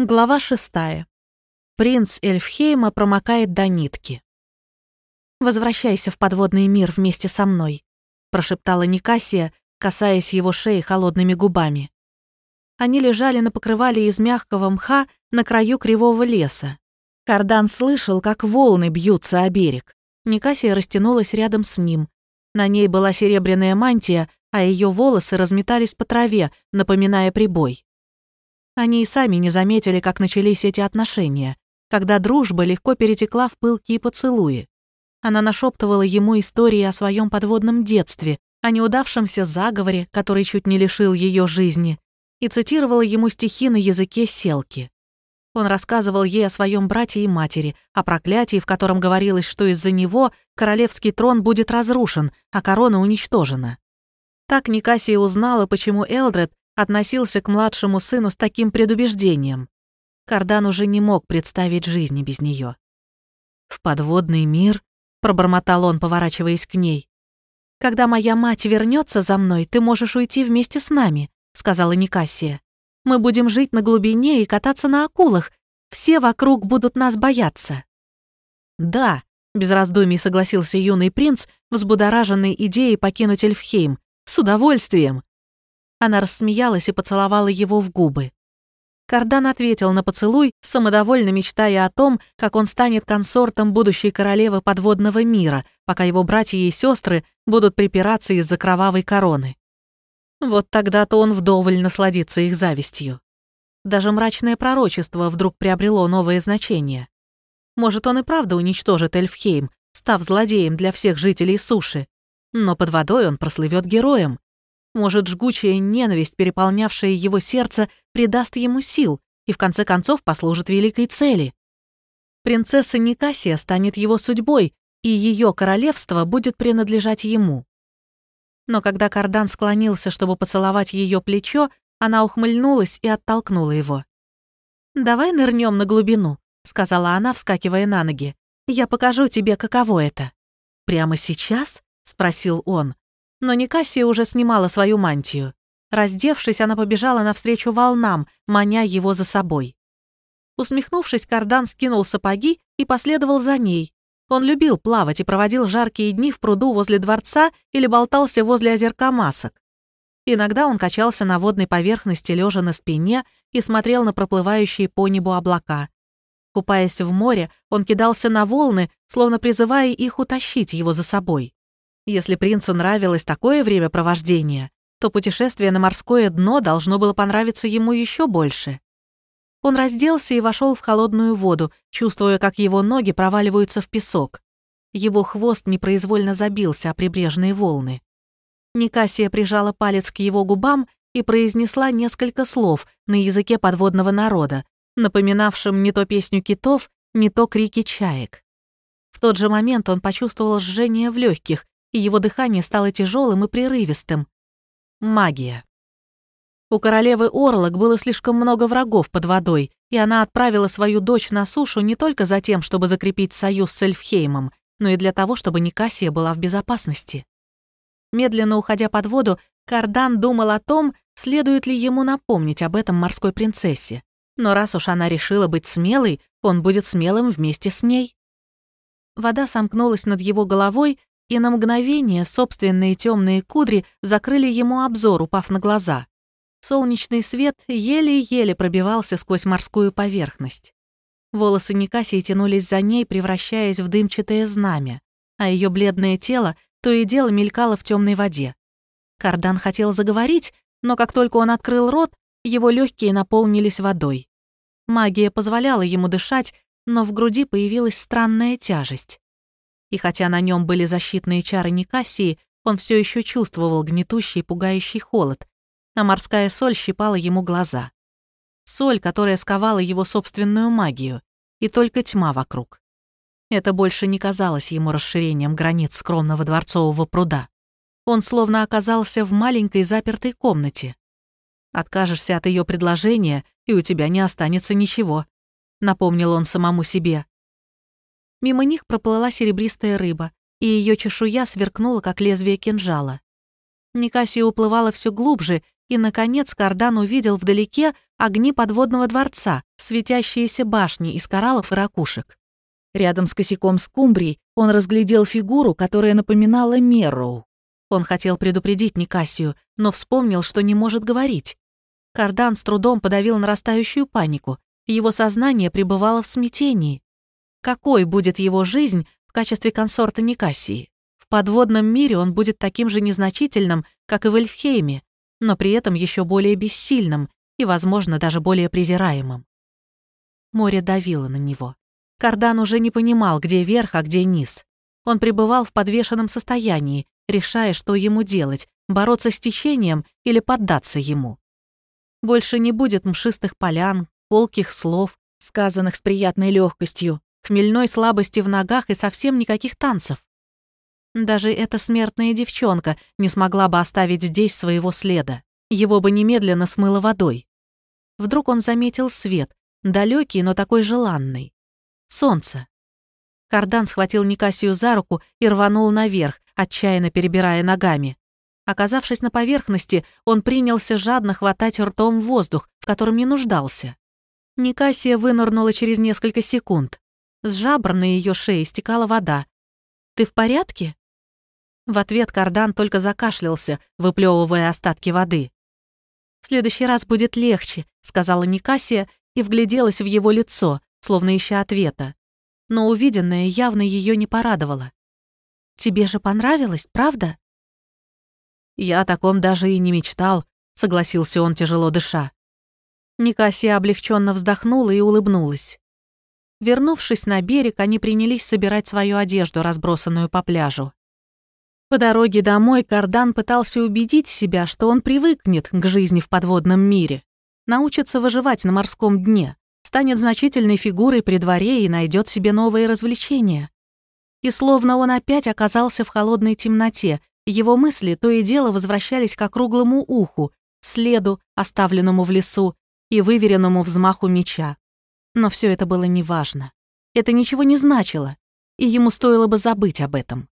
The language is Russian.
Глава шестая. Принц Эльфхейма промокает до нитки. «Возвращайся в подводный мир вместе со мной», прошептала Никасия, касаясь его шеи холодными губами. Они лежали на покрывале из мягкого мха на краю кривого леса. Кардан слышал, как волны бьются о берег. Никасия растянулась рядом с ним. На ней была серебряная мантия, а ее волосы разметались по траве, напоминая прибой. Они и сами не заметили, как начались эти отношения, когда дружба легко перетекла в пылкие поцелуи. Она нашептывала ему истории о своем подводном детстве, о неудавшемся заговоре, который чуть не лишил ее жизни, и цитировала ему стихи на языке селки. Он рассказывал ей о своем брате и матери, о проклятии, в котором говорилось, что из-за него королевский трон будет разрушен, а корона уничтожена. Так Никасия узнала, почему Элдред относился к младшему сыну с таким предубеждением. Кардан уже не мог представить жизни без нее. «В подводный мир?» — пробормотал он, поворачиваясь к ней. «Когда моя мать вернется за мной, ты можешь уйти вместе с нами», — сказала Никасия. «Мы будем жить на глубине и кататься на акулах. Все вокруг будут нас бояться». «Да», — без раздумий согласился юный принц, взбудораженный идеей покинуть Эльфхейм. «С удовольствием». Она рассмеялась и поцеловала его в губы. Кардан ответил на поцелуй, самодовольно мечтая о том, как он станет консортом будущей королевы подводного мира, пока его братья и сестры будут припираться из-за кровавой короны. Вот тогда-то он вдоволь насладится их завистью. Даже мрачное пророчество вдруг приобрело новое значение. Может, он и правда уничтожит Эльфхейм, став злодеем для всех жителей суши. Но под водой он прослывет героем. Может, жгучая ненависть, переполнявшая его сердце, придаст ему сил и в конце концов послужит великой цели. Принцесса Никасия станет его судьбой, и ее королевство будет принадлежать ему. Но когда Кардан склонился, чтобы поцеловать ее плечо, она ухмыльнулась и оттолкнула его. «Давай нырнем на глубину», — сказала она, вскакивая на ноги. «Я покажу тебе, каково это». «Прямо сейчас?» — спросил он. Но Никасия уже снимала свою мантию. Раздевшись, она побежала навстречу волнам, маня его за собой. Усмехнувшись, Кардан скинул сапоги и последовал за ней. Он любил плавать и проводил жаркие дни в пруду возле дворца или болтался возле озерка масок. Иногда он качался на водной поверхности, лежа на спине, и смотрел на проплывающие по небу облака. Купаясь в море, он кидался на волны, словно призывая их утащить его за собой. Если принцу нравилось такое времяпровождение, то путешествие на морское дно должно было понравиться ему еще больше. Он разделся и вошел в холодную воду, чувствуя, как его ноги проваливаются в песок. Его хвост непроизвольно забился о прибрежные волны. Никасия прижала палец к его губам и произнесла несколько слов на языке подводного народа, напоминавшим не то песню китов, не то крики чаек. В тот же момент он почувствовал жжение в легких и его дыхание стало тяжелым и прерывистым. Магия. У королевы Орлок было слишком много врагов под водой, и она отправила свою дочь на сушу не только за тем, чтобы закрепить союз с Эльфхеймом, но и для того, чтобы Никасия была в безопасности. Медленно уходя под воду, Кардан думал о том, следует ли ему напомнить об этом морской принцессе. Но раз уж она решила быть смелой, он будет смелым вместе с ней. Вода сомкнулась над его головой, и на мгновение собственные темные кудри закрыли ему обзор, упав на глаза. Солнечный свет еле-еле пробивался сквозь морскую поверхность. Волосы Никасии тянулись за ней, превращаясь в дымчатое знамя, а ее бледное тело то и дело мелькало в темной воде. Кардан хотел заговорить, но как только он открыл рот, его легкие наполнились водой. Магия позволяла ему дышать, но в груди появилась странная тяжесть и хотя на нем были защитные чары Никасии, он все еще чувствовал гнетущий пугающий холод, а морская соль щипала ему глаза. Соль, которая сковала его собственную магию, и только тьма вокруг. Это больше не казалось ему расширением границ скромного дворцового пруда. Он словно оказался в маленькой запертой комнате. Откажешься от ее предложения, и у тебя не останется ничего, напомнил он самому себе. Мимо них проплыла серебристая рыба, и ее чешуя сверкнула, как лезвие кинжала. Никасия уплывала все глубже, и, наконец, Кардан увидел вдалеке огни подводного дворца, светящиеся башни из кораллов и ракушек. Рядом с косяком скумбрий он разглядел фигуру, которая напоминала Мерроу. Он хотел предупредить Никасию, но вспомнил, что не может говорить. Кардан с трудом подавил нарастающую панику. Его сознание пребывало в смятении. Какой будет его жизнь в качестве консорта Никасии? В подводном мире он будет таким же незначительным, как и в Эльфхейме, но при этом еще более бессильным и, возможно, даже более презираемым. Море давило на него. Кардан уже не понимал, где верх, а где низ. Он пребывал в подвешенном состоянии, решая, что ему делать, бороться с течением или поддаться ему. Больше не будет мшистых полян, колких слов, сказанных с приятной легкостью, хмельной слабости в ногах и совсем никаких танцев. Даже эта смертная девчонка не смогла бы оставить здесь своего следа. Его бы немедленно смыло водой. Вдруг он заметил свет, далекий, но такой желанный. Солнце. Кардан схватил Никасию за руку и рванул наверх, отчаянно перебирая ногами. Оказавшись на поверхности, он принялся жадно хватать ртом воздух, в котором не нуждался. Никасия вынырнула через несколько секунд. С жабр на ее шее стекала вода. «Ты в порядке?» В ответ Кардан только закашлялся, выплевывая остатки воды. «В следующий раз будет легче», — сказала Никасия и вгляделась в его лицо, словно ища ответа. Но увиденное явно ее не порадовало. «Тебе же понравилось, правда?» «Я о таком даже и не мечтал», — согласился он, тяжело дыша. Никасия облегченно вздохнула и улыбнулась. Вернувшись на берег, они принялись собирать свою одежду, разбросанную по пляжу. По дороге домой Кардан пытался убедить себя, что он привыкнет к жизни в подводном мире, научится выживать на морском дне, станет значительной фигурой при дворе и найдет себе новые развлечения. И словно он опять оказался в холодной темноте, его мысли то и дело возвращались к округлому уху, следу, оставленному в лесу, и выверенному взмаху меча. Но все это было неважно. Это ничего не значило, и ему стоило бы забыть об этом.